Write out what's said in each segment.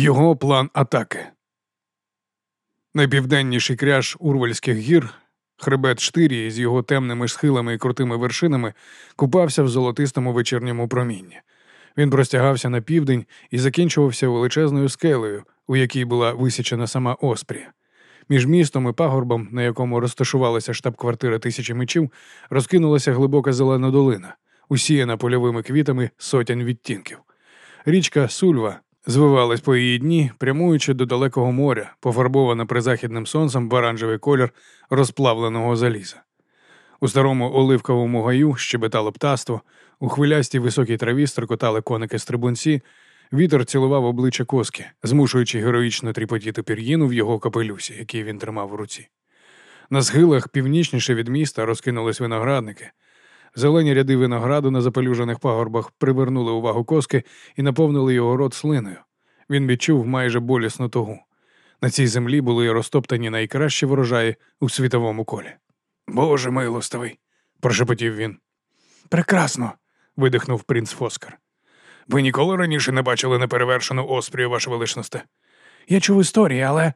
Його план атаки. Найпівденніший кряж Урвальських гір, хребет Штирії з його темними схилами і крутими вершинами, купався в золотистому вечірньому промінні. Він простягався на південь і закінчувався величезною скелею, у якій була висічена сама Оспрія. Між містом і пагорбом, на якому розташувалася штаб-квартира тисячі мечів, розкинулася глибока зелена долина, усіяна польовими квітами сотень відтінків. Річка Сульва звивалась по її дні, прямуючи до далекого моря, пофарбована призахідним сонцем в оранжевий колір розплавленого заліза. У старому оливковому гаю щебетало птаство, у хвилястій високій траві стрикотали коники стрибунці, вітер цілував обличчя коски, змушуючи героїчно тріпотіти пір'їну в його капелюсі, який він тримав у руці. На схилах північніше від міста розкинулись виноградники. Зелені ряди винограду на запелюжених пагорбах привернули увагу коски і наповнили його рот слиною. Він відчув майже болісну тогу. На цій землі були розтоптані найкращі врожаї у світовому колі. Боже милостивий, прошепотів він. Прекрасно. видихнув принц Фоскар. Ви ніколи раніше не бачили неперевершену оспрію, ваше величносте? Я чув історії, але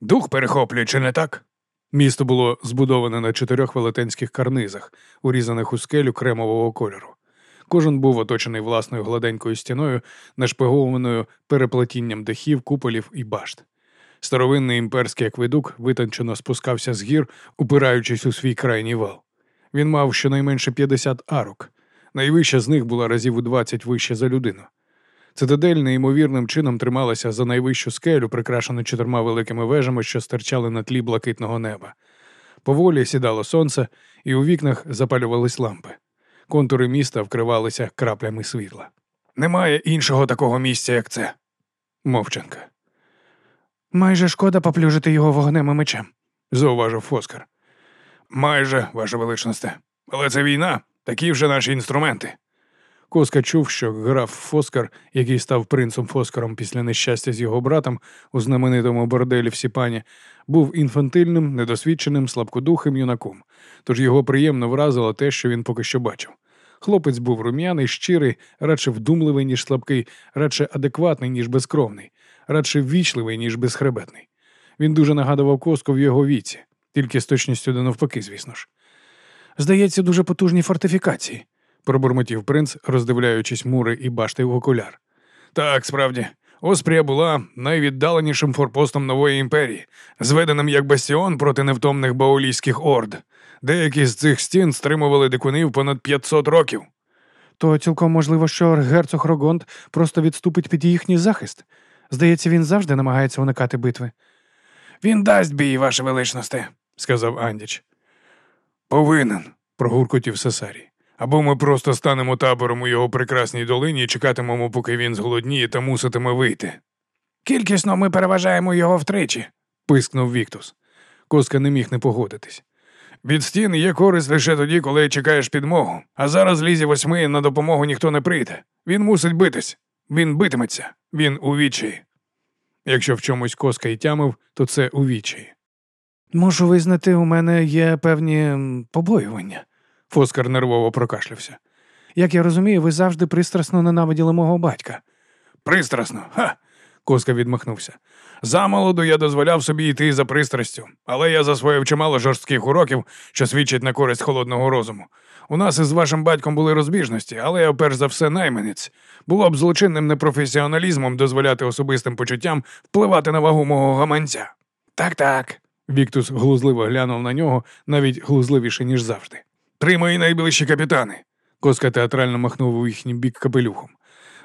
дух перехоплює, чи не так? Місто було збудоване на чотирьох велетенських карнизах, урізаних у скелю кремового кольору. Кожен був оточений власною гладенькою стіною, нашпигованою переплетінням дахів, куполів і башт. Старовинний імперський акведук витончено спускався з гір, упираючись у свій крайній вал. Він мав щонайменше 50 арок. Найвища з них була разів у 20 вище за людину. Цитадель неймовірним чином трималася за найвищу скелю, прикрашену чотирма великими вежами, що стирчали на тлі блакитного неба. Поволі сідало сонце, і у вікнах запалювались лампи. Контури міста вкривалися краплями світла. Немає іншого такого місця, як це. Мовчанка. Майже шкода поплюжити його вогнем і мечем, зауважив Фоскар. Майже, ваше величносте. Але це війна, такі вже наші інструменти. Коска чув, що граф Фоскар, який став принцем Фоскаром після нещастя з його братом у знаменитому борделі в Сіпані, був інфантильним, недосвідченим, слабкодухим юнаком, тож його приємно вразило те, що він поки що бачив. Хлопець був рум'яний, щирий, радше вдумливий, ніж слабкий, радше адекватний, ніж безкровний, радше ввічливий, ніж безхребетний. Він дуже нагадував коску в його віці, тільки з точністю до навпаки, звісно ж. Здається, дуже потужні фортифікації пробурмотів принц, роздивляючись мури і башти в окуляр. Так, справді, Оспрія була найвіддаленішим форпостом нової імперії, зведеним як бастіон проти невтомних баолійських орд. Деякі з цих стін стримували дикунів понад 500 років. То цілком можливо, що герцог Рогонд просто відступить під їхній захист. Здається, він завжди намагається уникати битви. Він дасть бій, ваше величносте, сказав Андіч. Повинен, прогуркотів Сесарій. Або ми просто станемо табором у його прекрасній долині і чекатимемо, поки він зголодніє та муситиме вийти. Кількісно ми переважаємо його втричі, пискнув Віктус. Коска не міг не погодитись. Від стін є користь лише тоді, коли чекаєш підмогу, а зараз лізі восьми на допомогу ніхто не прийде. Він мусить битись, він битиметься, він у вічі. Якщо в чомусь коска й тямив, то це у вічі. Можу визнати, у мене є певні побоювання. Фоскар нервово прокашлявся. Як я розумію, ви завжди пристрасно ненавиділи мого батька. Пристрасно, ха. Коска відмахнувся. Замолоду я дозволяв собі йти за пристрастю, але я засвоїв чимало жорстких уроків, що свідчать на користь холодного розуму. У нас із вашим батьком були розбіжності, але я перш за все найманець. Було б злочинним непрофесіоналізмом дозволяти особистим почуттям впливати на вагу мого гаманця. Так, так. Віктус глузливо глянув на нього навіть глузливіше, ніж завжди. Три мої найближчі капітани. Коска театрально махнув у їхній бік капелюхом.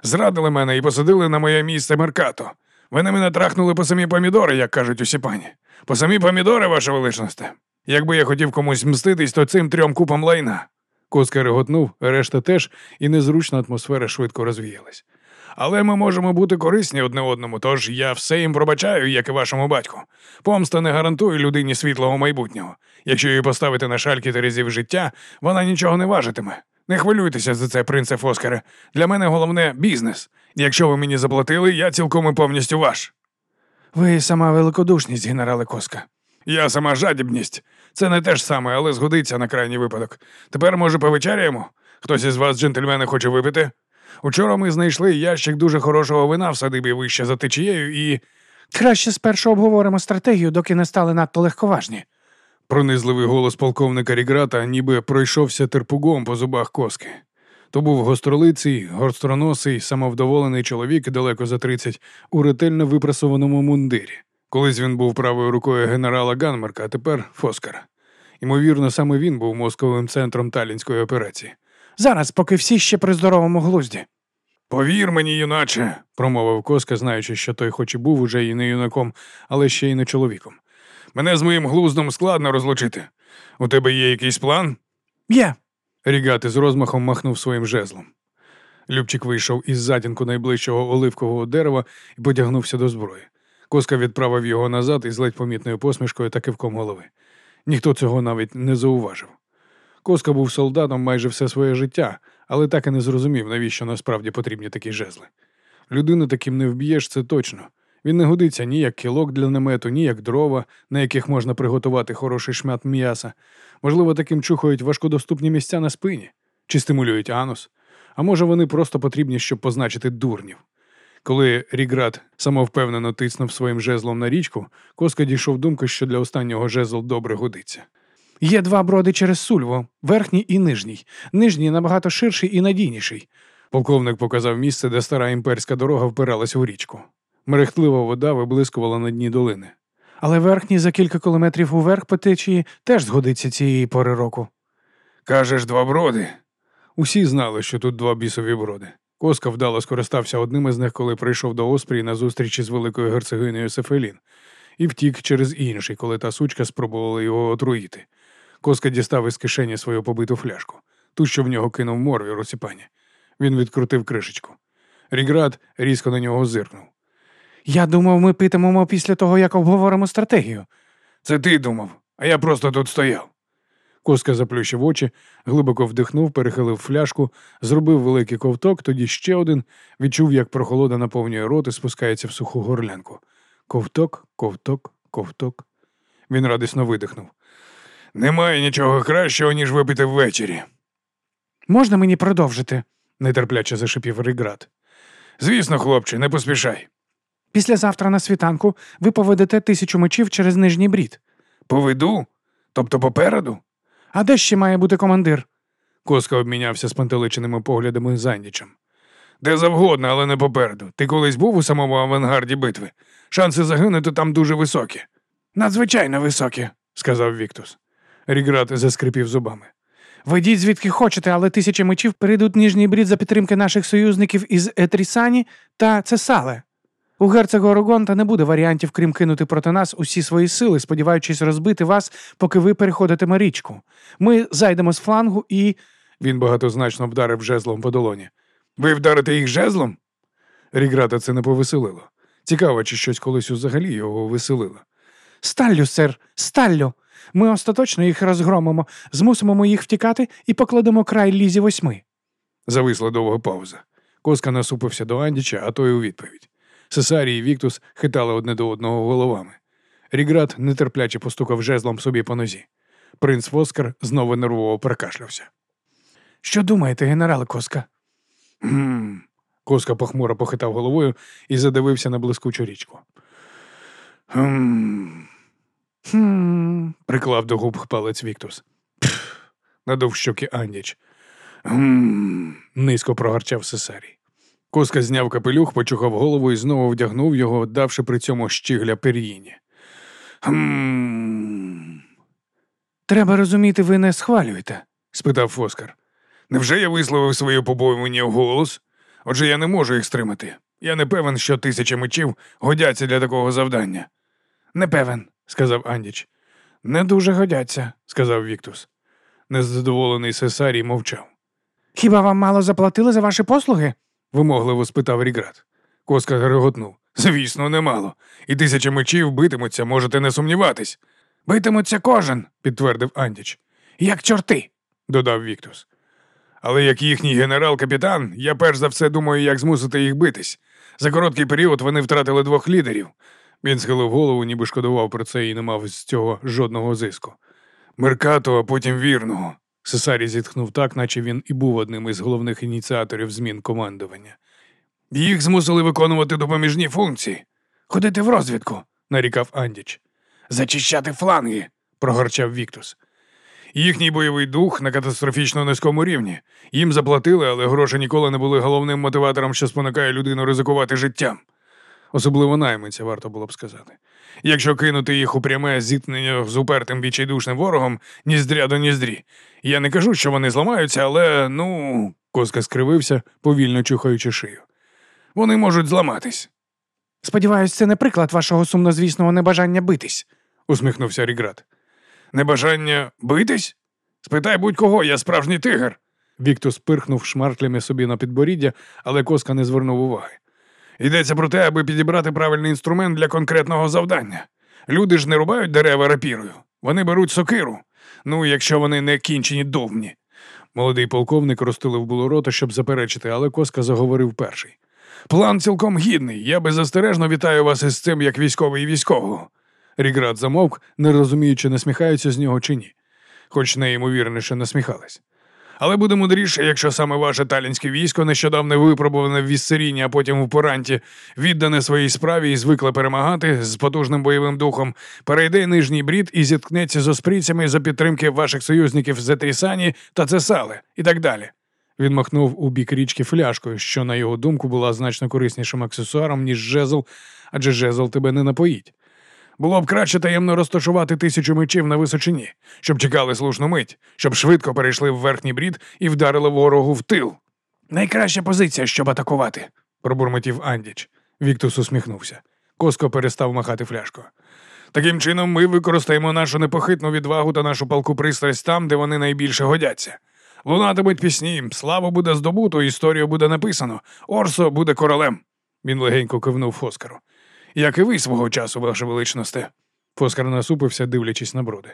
Зрадили мене і посадили на моє місце Меркато. Вони мене трахнули по самі помідори, як кажуть усі пані. По самі помідори, ваша величність. Якби я хотів комусь мститись, то цим трьом купам лайна. Коска реготнув, решта теж, і незручна атмосфера швидко розвіялась. Але ми можемо бути корисні одне одному, тож я все їм пробачаю, як і вашому батьку. Помста не гарантує людині світлого майбутнього. Якщо її поставити на шальки терезів життя, вона нічого не важитиме. Не хвилюйтеся за це, принце Фоскаре. Для мене головне бізнес. Якщо ви мені заплатили, я цілком і повністю ваш. Ви сама великодушність, генерале Коска. Я сама жадібність. Це не те ж саме, але згодиться на крайній випадок. Тепер, може, повечеряємо? Хтось із вас, джентльмени, хоче випити? Учора ми знайшли ящик дуже хорошого вина в садибі вище за течією і. Краще спершу обговоримо стратегію, доки не стали надто легковажні. Пронизливий голос полковника Ріграта ніби пройшовся терпугом по зубах коски. То був гостролиций, горстроносий, самовдоволений чоловік далеко за тридцять у ретельно випрасованому мундирі. Колись він був правою рукою генерала Ганмарка, а тепер Фоскара. Ймовірно, саме він був мозковим центром талінської операції. Зараз, поки всі ще при здоровому глузді. Повір мені, юначе, промовив коска, знаючи, що той, хоч і був уже і не юнаком, але ще й не чоловіком. Мене з моїм глуздом складно розлучити. У тебе є якийсь план? Є. Рігати з розмахом махнув своїм жезлом. Любчик вийшов із затінку найближчого оливкового дерева і потягнувся до зброї. Коска відправив його назад із ледь помітною посмішкою та кивком голови. Ніхто цього навіть не зауважив. Коска був солдатом майже все своє життя, але так і не зрозумів, навіщо насправді потрібні такі жезли. Людину таким не вб'єш, це точно. Він не годиться ні як кілок для намету, ні як дрова, на яких можна приготувати хороший шмат м'яса. Можливо, таким чухають важкодоступні місця на спині чи стимулюють анус. А може, вони просто потрібні, щоб позначити дурнів. Коли Ріград самовпевнено тиснув своїм жезлом на річку, Коска дійшов думки, що для останнього жезл добре годиться. Є два броди через Сульво, верхній і нижній. Нижній набагато ширший і надійніший. Полковник показав місце, де стара імперська дорога впиралась у річку. Мерехтлива вода виблискувала на дні долини. Але верхній за кілька кілометрів уверх по течії теж згодиться цієї пори року. Кажеш, два броди. Усі знали, що тут два бісові броди. Коска вдало скористався одним із них, коли прийшов до Оспрії на зустрічі з великою герцогинею Сефелін, і втік через інший, коли та сучка спробувала його отруїти. Коска дістав із кишені свою побиту фляжку, ту, що в нього кинув мор і розсіпання. Він відкрутив кришечку. Ріград різко на нього зиркнув. Я думав, ми питимемо після того, як обговоримо стратегію. Це ти думав, а я просто тут стояв. Коска заплющив очі, глибоко вдихнув, перехилив фляжку, зробив великий ковток, тоді ще один, відчув, як прохолода наповнює рот і спускається в суху горлянку. Ковток, ковток, ковток. Він радісно видихнув. Немає нічого кращого, ніж випити ввечері. Можна мені продовжити? нетерпляче зашипів Риград. Звісно, хлопче, не поспішай. Післязавтра на світанку ви поведете тисячу мечів через нижній брід. Поведу? Тобто попереду? А де ще має бути командир? Коска обмінявся з пантеличеними поглядами з Андічем. Де завгодно, але не попереду. Ти колись був у самому авангарді битви. Шанси загинути там дуже високі. Надзвичайно високі, сказав Віктус. Ріград заскрипів зубами. Ведіть звідки хочете, але тисячі мечів перейдуть нижній брід за підтримки наших союзників із Етрісані та Цесале. У герцога Орогонта не буде варіантів, крім кинути проти нас усі свої сили, сподіваючись розбити вас, поки ви переходитиме річку. Ми зайдемо з флангу і. Він багатозначно вдарив жезлом по долоні. Ви вдарите їх жезлом? Ріграта це не повеселило. Цікаво, чи щось колись взагалі його веселило. Сталлю, сер, сталлю. Ми остаточно їх розгромимо, змусимо їх втікати і покладемо край лізі восьми. Зависла довга пауза. Коска насупився до Андіча, а той у відповідь. Сесарій і Віктус хитали одне до одного головами. Ріград нетерпляче постукав жезлом собі по нозі. Принц Воскар знову нервово перекашлявся. Що думаєте, генерал Коска? «Гм...» Коска похмуро похитав головою і задивився на блискучу річку. «Гм...» Хм. приклав до губ палець Віктус. Надув щоки Андіч. «Гм...» низько прогарчав Сесарій. Коска зняв капелюх, почухав голову і знову вдягнув його, давши при цьому щігля пер'їні. Треба розуміти, ви не схвалюєте? спитав Фоскар. Невже я висловив своє побоювання в голос? Отже, я не можу їх стримати. Я не певен, що тисячі мечів годяться для такого завдання. Не певен, сказав Андіч. Не дуже годяться, сказав Віктус. Незадоволений Сесарій мовчав. Хіба вам мало заплатили за ваші послуги? Вимогливо спитав Ріград. Коска греготнув. Звісно, немало. І тисячі мечів битимуться, можете не сумніватись. Битимуться кожен, підтвердив Андіч. Як чорти, додав Віктус. Але як їхній генерал-капітан, я перш за все думаю, як змусити їх битись. За короткий період вони втратили двох лідерів. Він схилив голову, ніби шкодував про це і не мав з цього жодного зиску. Меркато, а потім вірного. Сесарі зітхнув так, наче він і був одним із головних ініціаторів змін командування. Їх змусили виконувати допоміжні функції. Ходити в розвідку, нарікав Андіч. Зачищати фланги, прогорчав Віктус. Їхній бойовий дух на катастрофічно низькому рівні. Їм заплатили, але гроші ніколи не були головним мотиватором, що спонукає людину ризикувати життям. Особливо наймиця, варто було б сказати. Якщо кинути їх у пряме зіткнення з упертим відчайдушним ворогом, ніздря до ніздрі. Я не кажу, що вони зламаються, але ну. Коска скривився, повільно чухаючи шию. Вони можуть зламатись, Сподіваюсь, це не приклад вашого сумнозвісного небажання битись. усміхнувся Ріград. Небажання битись? Спитай будь-кого, я справжній тигр. Віктус пирхнув шмарклями собі на підборіддя, але коска не звернув уваги. Йдеться про те, аби підібрати правильний інструмент для конкретного завдання. Люди ж не рубають дерева рапірою, вони беруть сокиру. Ну, якщо вони не кінчені довмні. Молодий полковник розтулив було рота, щоб заперечити, але коска заговорив перший. План цілком гідний. Я беззастережно вітаю вас із цим як військовий військового. Ріград замовк, не розуміючи, насміхаються з нього чи ні, хоч найімовірніше насміхались. Але буде мудріше, якщо саме ваше талінське військо нещодавно випробуване в Віссеріні, а потім в Поранті, віддане своїй справі і звикле перемагати з потужним бойовим духом, перейде нижній брід і зіткнеться з оспрійцями за підтримки ваших союзників з Етрісані та Цесали і так далі. Він махнув у бік річки фляшкою, що, на його думку, була значно кориснішим аксесуаром, ніж жезл, адже жезл тебе не напоїть. Було б краще таємно розташувати тисячу мечів на височині, щоб чекали слушну мить, щоб швидко перейшли в верхній брід і вдарили ворогу в тил. Найкраща позиція, щоб атакувати, пробурмотів Андіч. Віктус усміхнувся. Коско перестав махати фляшкою. Таким чином, ми використаємо нашу непохитну відвагу та нашу палку пристрасть там, де вони найбільше годяться. Лунатимуть пісні, славу буде здобуто, історію буде написано, Орсо буде королем. Він легенько кивнув Фоскару. Як і ви свого часу, ваше величносте. Фоскар насупився, дивлячись на броди.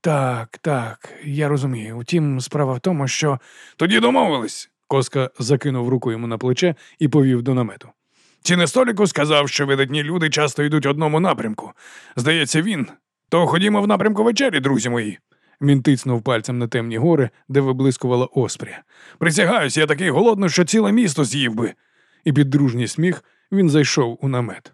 Так, так, я розумію. Утім, справа в тому, що. Тоді домовились. Коска закинув руку йому на плече і повів до намету. Чи не століку сказав, що видатні люди часто йдуть одному напрямку? Здається, він. То ходімо в напрямку вечері, друзі мої. Він тицнув пальцем на темні гори, де виблискувала оспря. Присягаюсь, я такий голодний, що ціле місто з'їв би. І під дружній сміх він зайшов у намет.